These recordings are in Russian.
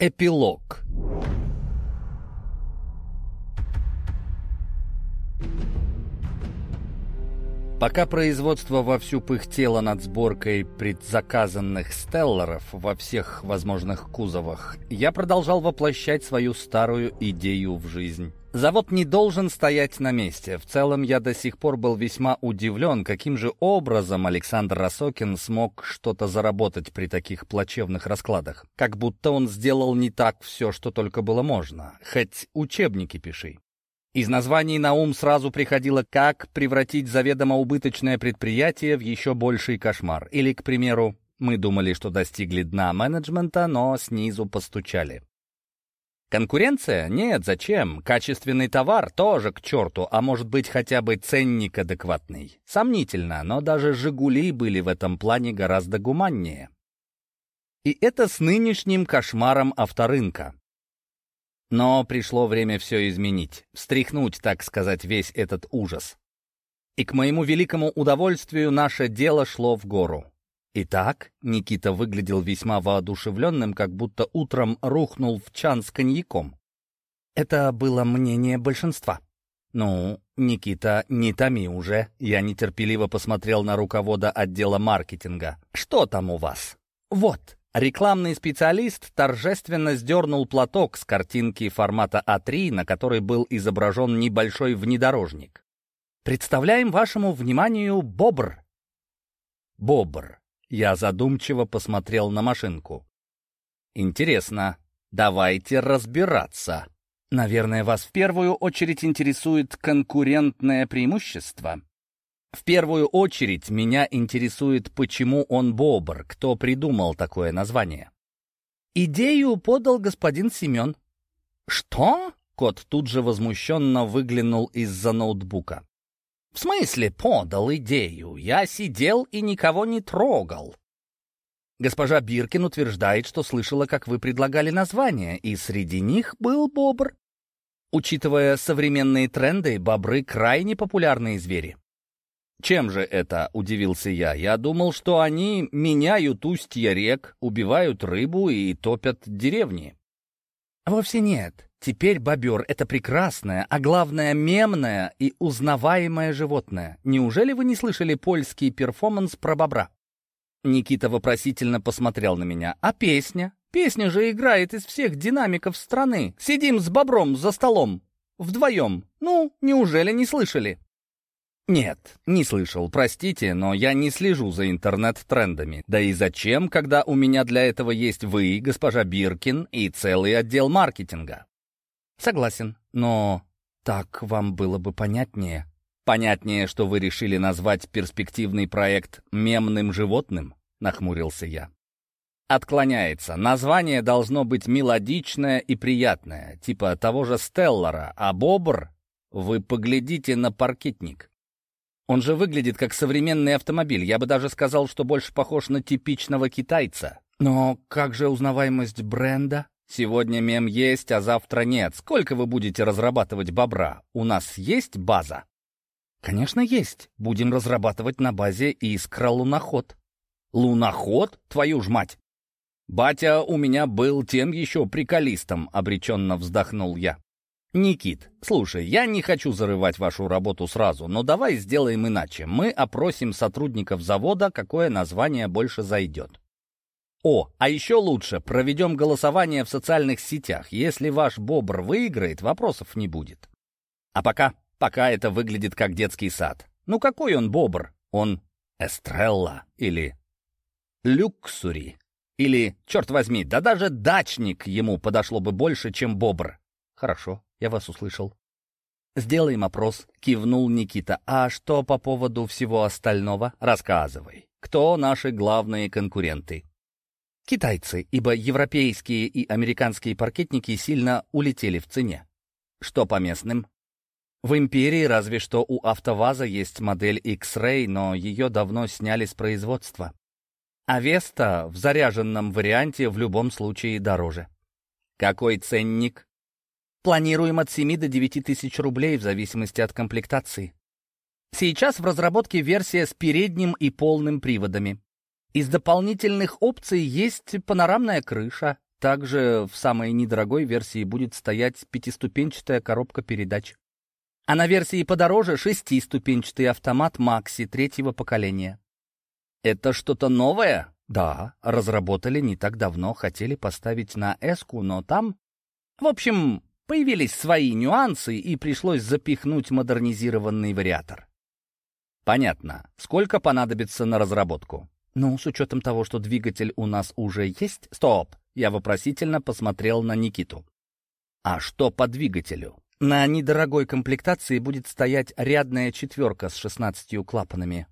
Эпилог Пока производство вовсю пыхтело над сборкой предзаказанных стелларов во всех возможных кузовах, я продолжал воплощать свою старую идею в жизнь. Завод не должен стоять на месте. В целом, я до сих пор был весьма удивлен, каким же образом Александр Росокин смог что-то заработать при таких плачевных раскладах. Как будто он сделал не так все, что только было можно. Хоть учебники пиши. Из названий на ум сразу приходило, как превратить заведомо убыточное предприятие в еще больший кошмар. Или, к примеру, мы думали, что достигли дна менеджмента, но снизу постучали. Конкуренция? Нет, зачем? Качественный товар тоже к черту, а может быть хотя бы ценник адекватный. Сомнительно, но даже «Жигули» были в этом плане гораздо гуманнее. И это с нынешним кошмаром авторынка. Но пришло время все изменить, встряхнуть, так сказать, весь этот ужас. И к моему великому удовольствию наше дело шло в гору. Итак, Никита выглядел весьма воодушевленным, как будто утром рухнул в чан с коньяком. Это было мнение большинства. «Ну, Никита, не томи уже». Я нетерпеливо посмотрел на руковода отдела маркетинга. «Что там у вас?» «Вот». Рекламный специалист торжественно сдернул платок с картинки формата А3, на которой был изображен небольшой внедорожник. Представляем вашему вниманию бобр. Бобр. Я задумчиво посмотрел на машинку. Интересно. Давайте разбираться. Наверное, вас в первую очередь интересует конкурентное преимущество. В первую очередь меня интересует, почему он бобр, кто придумал такое название. Идею подал господин Семен. Что? Кот тут же возмущенно выглянул из-за ноутбука. «В смысле подал идею? Я сидел и никого не трогал». Госпожа Биркин утверждает, что слышала, как вы предлагали название, и среди них был бобр. Учитывая современные тренды, бобры — крайне популярные звери. «Чем же это?» — удивился я. «Я думал, что они меняют устья рек, убивают рыбу и топят деревни». «Вовсе нет. Теперь бобер — это прекрасное, а главное — мемное и узнаваемое животное. Неужели вы не слышали польский перформанс про бобра?» Никита вопросительно посмотрел на меня. «А песня? Песня же играет из всех динамиков страны. Сидим с бобром за столом. Вдвоем. Ну, неужели не слышали?» Нет, не слышал, простите, но я не слежу за интернет-трендами. Да и зачем, когда у меня для этого есть вы, госпожа Биркин и целый отдел маркетинга? Согласен, но так вам было бы понятнее. Понятнее, что вы решили назвать перспективный проект «мемным животным», нахмурился я. Отклоняется. Название должно быть мелодичное и приятное, типа того же Стеллара, а бобр вы поглядите на паркетник. Он же выглядит как современный автомобиль. Я бы даже сказал, что больше похож на типичного китайца. Но как же узнаваемость бренда? Сегодня мем есть, а завтра нет. Сколько вы будете разрабатывать бобра? У нас есть база? Конечно, есть. Будем разрабатывать на базе искра луноход. Луноход? Твою ж мать! Батя у меня был тем еще приколистом, обреченно вздохнул я. «Никит, слушай, я не хочу зарывать вашу работу сразу, но давай сделаем иначе. Мы опросим сотрудников завода, какое название больше зайдет». О, а еще лучше, проведем голосование в социальных сетях. Если ваш бобр выиграет, вопросов не будет. А пока, пока это выглядит как детский сад. Ну какой он бобр? Он Эстрелла или Люксури. Или, черт возьми, да даже дачник ему подошло бы больше, чем бобр. Хорошо, я вас услышал. Сделаем опрос, кивнул Никита. А что по поводу всего остального? Рассказывай. Кто наши главные конкуренты? Китайцы, ибо европейские и американские паркетники сильно улетели в цене. Что по местным? В империи разве что у АвтоВАЗа есть модель X-Ray, но ее давно сняли с производства. А Веста в заряженном варианте в любом случае дороже. Какой ценник? Планируем от 7 до 9 тысяч рублей в зависимости от комплектации. Сейчас в разработке версия с передним и полным приводами. Из дополнительных опций есть панорамная крыша, Также в самой недорогой версии будет стоять пятиступенчатая коробка передач. А на версии подороже шестиступенчатый автомат Макси третьего поколения. Это что-то новое? Да, разработали не так давно, хотели поставить на Эску, но там... В общем, появились свои нюансы, и пришлось запихнуть модернизированный вариатор. Понятно. Сколько понадобится на разработку? Ну, с учетом того, что двигатель у нас уже есть... Стоп! Я вопросительно посмотрел на Никиту. А что по двигателю? На недорогой комплектации будет стоять рядная четверка с 16 клапанами.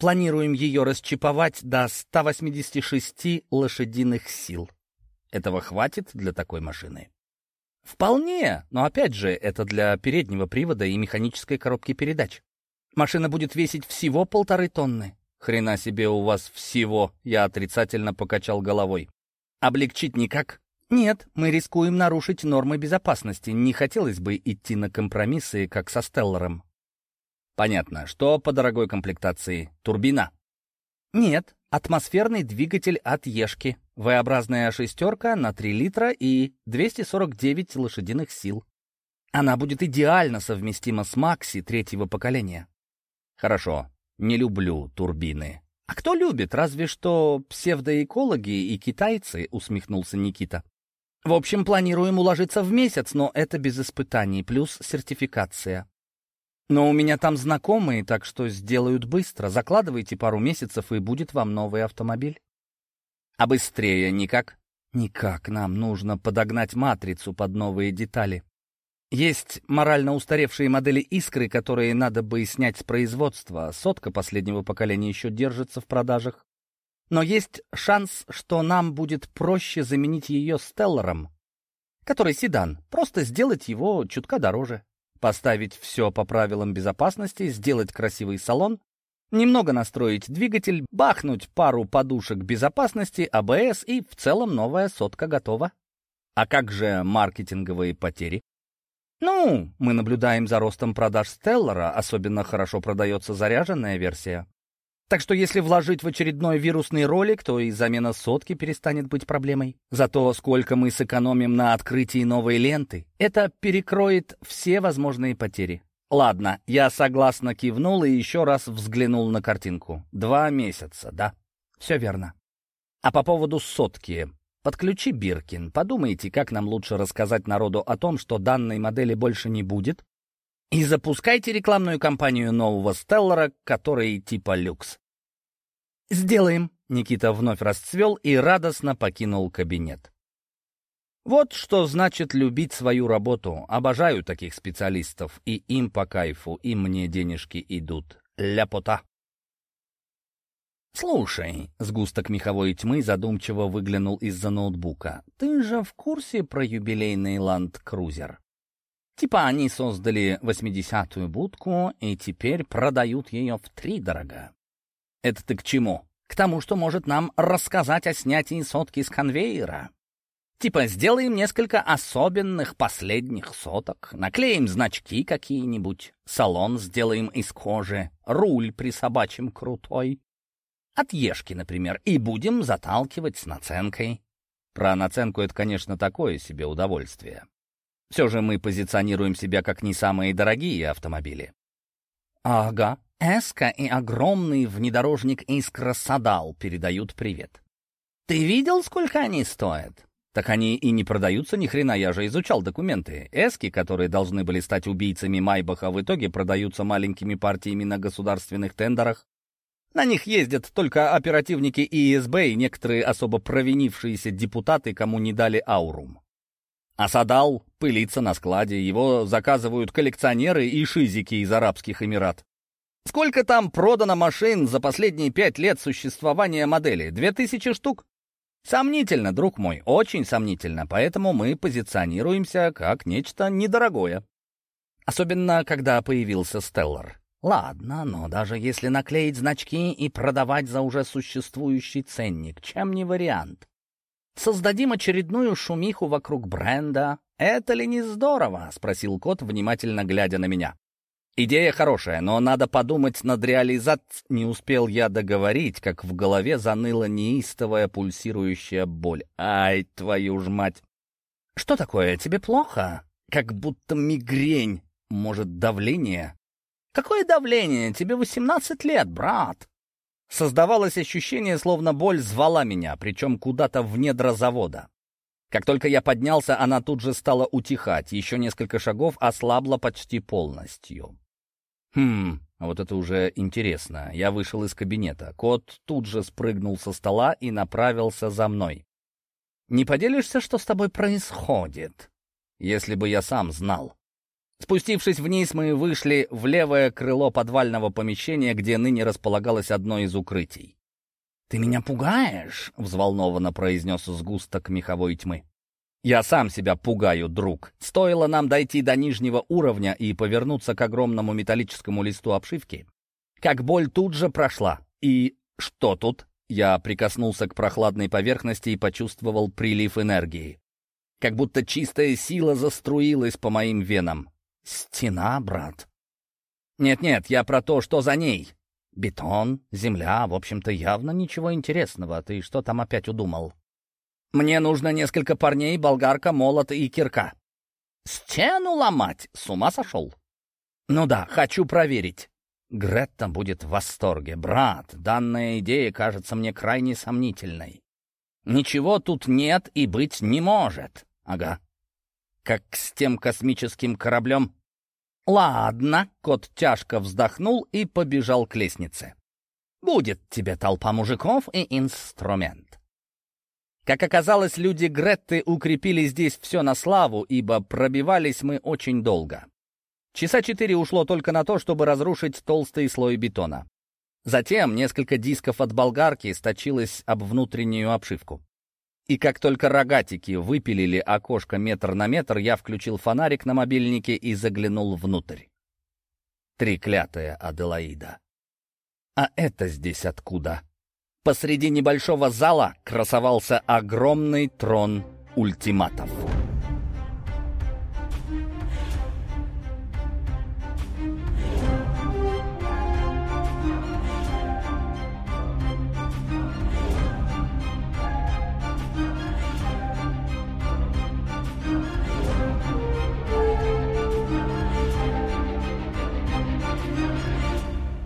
Планируем ее расчиповать до 186 лошадиных сил. Этого хватит для такой машины? Вполне, но опять же, это для переднего привода и механической коробки передач. Машина будет весить всего полторы тонны. Хрена себе у вас всего, я отрицательно покачал головой. Облегчить никак? Нет, мы рискуем нарушить нормы безопасности. Не хотелось бы идти на компромиссы, как со Стелларом. Понятно. Что по дорогой комплектации? Турбина? Нет, атмосферный двигатель от Ешки. V-образная шестерка на 3 литра и 249 лошадиных сил. Она будет идеально совместима с Макси третьего поколения. Хорошо, не люблю турбины. А кто любит? Разве что псевдоэкологи и китайцы, усмехнулся Никита. В общем, планируем уложиться в месяц, но это без испытаний, плюс сертификация. Но у меня там знакомые, так что сделают быстро. Закладывайте пару месяцев, и будет вам новый автомобиль. А быстрее никак? Никак. Нам нужно подогнать матрицу под новые детали. Есть морально устаревшие модели «Искры», которые надо бы снять с производства. Сотка последнего поколения еще держится в продажах. Но есть шанс, что нам будет проще заменить ее «Стелларом», который седан, просто сделать его чутка дороже поставить все по правилам безопасности, сделать красивый салон, немного настроить двигатель, бахнуть пару подушек безопасности, АБС и в целом новая сотка готова. А как же маркетинговые потери? Ну, мы наблюдаем за ростом продаж Стеллара, особенно хорошо продается заряженная версия. Так что если вложить в очередной вирусный ролик, то и замена сотки перестанет быть проблемой. Зато сколько мы сэкономим на открытии новой ленты, это перекроет все возможные потери. Ладно, я согласно кивнул и еще раз взглянул на картинку. Два месяца, да? Все верно. А по поводу сотки. Подключи Биркин. Подумайте, как нам лучше рассказать народу о том, что данной модели больше не будет, и запускайте рекламную кампанию нового Стеллара, который типа люкс. «Сделаем!» — Никита вновь расцвел и радостно покинул кабинет. Вот что значит любить свою работу. Обожаю таких специалистов, и им по кайфу, и мне денежки идут. Ляпота. «Слушай», — сгусток меховой тьмы задумчиво выглянул из-за ноутбука, «ты же в курсе про юбилейный Ланд-Крузер?» Типа они создали 80-ю будку и теперь продают ее в три дорого. Это ты к чему? К тому, что может нам рассказать о снятии сотки с конвейера. Типа сделаем несколько особенных последних соток, наклеим значки какие-нибудь, салон сделаем из кожи, руль присобачим крутой. От Ешки, например, и будем заталкивать с наценкой. Про наценку это, конечно, такое себе удовольствие. Все же мы позиционируем себя как не самые дорогие автомобили. Ага, Эска и огромный внедорожник Искра Садал передают привет. Ты видел, сколько они стоят? Так они и не продаются ни хрена, я же изучал документы. Эски, которые должны были стать убийцами Майбаха, в итоге продаются маленькими партиями на государственных тендерах. На них ездят только оперативники ИСБ и некоторые особо провинившиеся депутаты, кому не дали аурум. А Садал пылится на складе, его заказывают коллекционеры и шизики из Арабских Эмират. Сколько там продано машин за последние пять лет существования модели? Две тысячи штук? Сомнительно, друг мой, очень сомнительно, поэтому мы позиционируемся как нечто недорогое. Особенно, когда появился Стеллар. Ладно, но даже если наклеить значки и продавать за уже существующий ценник, чем не вариант? Создадим очередную шумиху вокруг бренда. Это ли не здорово? — спросил кот, внимательно глядя на меня. Идея хорошая, но надо подумать над реализацией. Не успел я договорить, как в голове заныла неистовая пульсирующая боль. Ай, твою ж мать! Что такое, тебе плохо? Как будто мигрень. Может, давление? Какое давление? Тебе 18 лет, брат. Создавалось ощущение, словно боль звала меня, причем куда-то в недра завода. Как только я поднялся, она тут же стала утихать. Еще несколько шагов ослабла почти полностью. Хм, вот это уже интересно. Я вышел из кабинета. Кот тут же спрыгнул со стола и направился за мной. «Не поделишься, что с тобой происходит?» «Если бы я сам знал». Спустившись вниз, мы вышли в левое крыло подвального помещения, где ныне располагалось одно из укрытий. «Ты меня пугаешь?» — взволнованно произнес сгусток меховой тьмы. «Я сам себя пугаю, друг. Стоило нам дойти до нижнего уровня и повернуться к огромному металлическому листу обшивки, как боль тут же прошла. И что тут?» Я прикоснулся к прохладной поверхности и почувствовал прилив энергии. Как будто чистая сила заструилась по моим венам. «Стена, брат?» «Нет-нет, я про то, что за ней. Бетон, земля, в общем-то, явно ничего интересного. Ты что там опять удумал? Мне нужно несколько парней, болгарка, молот и кирка. Стену ломать? С ума сошел? Ну да, хочу проверить. Гретта будет в восторге. Брат, данная идея кажется мне крайне сомнительной. Ничего тут нет и быть не может. Ага. Как с тем космическим кораблем «Ладно», — кот тяжко вздохнул и побежал к лестнице. «Будет тебе толпа мужиков и инструмент». Как оказалось, люди Гретты укрепили здесь все на славу, ибо пробивались мы очень долго. Часа четыре ушло только на то, чтобы разрушить толстый слой бетона. Затем несколько дисков от болгарки сточилось об внутреннюю обшивку. И как только рогатики выпилили окошко метр на метр, я включил фонарик на мобильнике и заглянул внутрь. Треклятая Аделаида. А это здесь откуда? Посреди небольшого зала красовался огромный трон ультиматов.